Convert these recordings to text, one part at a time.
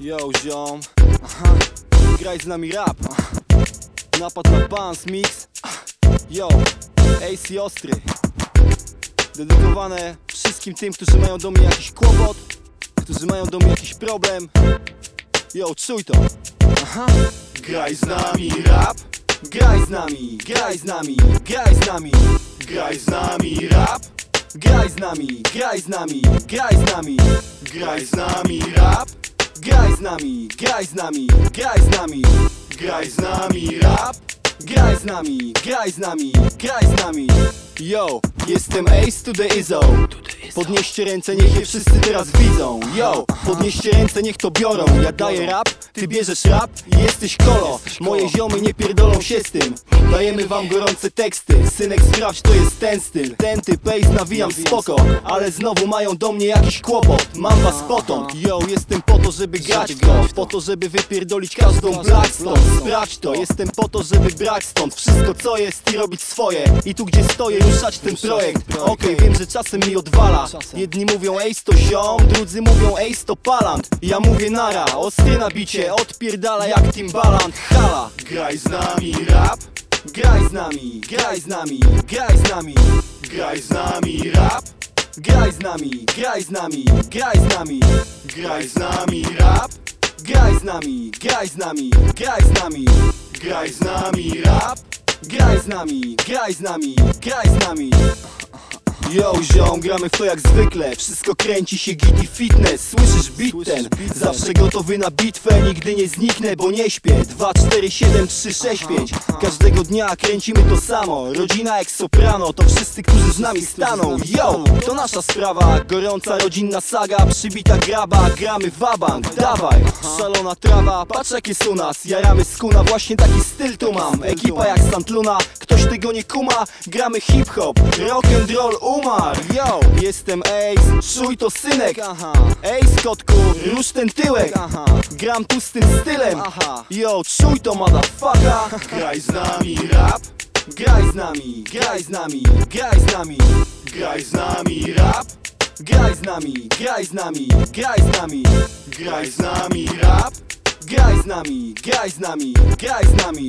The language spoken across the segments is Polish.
Yo, ziom. Aha, graj z nami rap Napad na Bans Mix Yo, Ace Ostry. Dedykowane wszystkim tym, którzy mają do mnie jakiś kłopot Którzy mają do mnie jakiś problem. Yo, czuj to. Aha. Graj z nami rap. Graj z nami, graj z nami, graj z nami. Graj z nami rap. Graj z nami, graj z nami, graj z nami. Graj z nami rap z nami, graj z nami, graj z nami Graj z nami rap Graj z nami, graj z nami, graj z nami. Yo, jestem Ace to the Izzo Podnieście ręce, niech je wszyscy teraz widzą. Yo, podnieście ręce, niech to biorą. Ja daję rap, ty bierzesz rap i jesteś kolo. Moje ziomy nie pierdolą się z tym. Dajemy wam gorące teksty. Synek sprawdź, to jest ten styl. Ten typ Ace nawijam spoko. Ale znowu mają do mnie jakiś kłopot. Mam was potąd Yo, jestem po to, żeby grać to. Po to, żeby wypierdolić każdą Blackstone Sprawdź to, jestem po to, żeby brać stąd Wszystko co jest i robić swoje. I tu gdzie stoję, ruszać ten projekt. Okej, wiem, że czasem mi odwala Jedni mówią Ace to ziom, drudzy mówią Ace to palant Ja mówię nara, ostry bicie Odpierdala jak Timbaland, hala Graj z nami rap Graj z nami, graj z nami, graj z nami Graj z nami rap Graj z nami, graj z nami, graj z nami Graj z nami rap Graj z nami, graj z nami, graj z nami Graj z nami rap Graj z nami, graj z nami, graj z nami Yo, ziom, gramy w to jak zwykle. Wszystko kręci się git i fitness. Słyszysz beat ten? Zawsze gotowy na bitwę Nigdy nie zniknę, bo nie śpię. 2, 4, 7, 3, 6, 5 Każdego dnia kręcimy to samo. Rodzina jak soprano To wszyscy, którzy z nami staną. Yo, to nasza sprawa. Gorąca rodzinna saga Przybita graba. Gramy wabank, dawaj. Szalona trawa, patrz jakie są nas. Jaramy skuna, właśnie taki styl tu mam. Ekipa jak Santluna Ktoś tego nie kuma. Gramy hip-hop, rock and roll umarł Yo, jestem Ace, czuj to synek. Ace kotku, rusz ten tyłek. Gram tu z tym stylem. Yo, czuj to motherfucker Graj z nami rap Graj z nami, graj z nami, graj z nami Graj z nami rap Graj z nami, graj z nami, graj z nami Graj z nami rap Graj z nami, graj z nami, graj z nami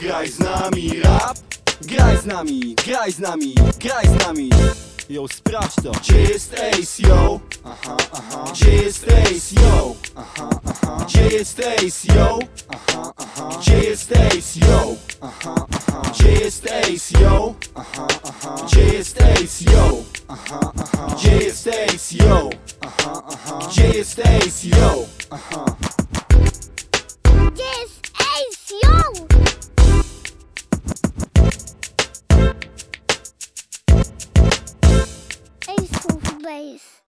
Graj z nami rap Graj z nami, graj z nami, graj z nami Yo, sprawdź to Gdzie jest Ace, yo? Aha, aha Gdzie jest Ace, yo? Aha, aha Gdzie jest Ace, yo? Aha, aha Gdzie jest Ace, yo? Aha, aha Gdzie jest Ace, yo? Aha, aha Gdzie jest Ace, yo? Aha, aha Gdzie jest Ace, yo? Aha, aha Gdzie jest Ace, yo? Aha place.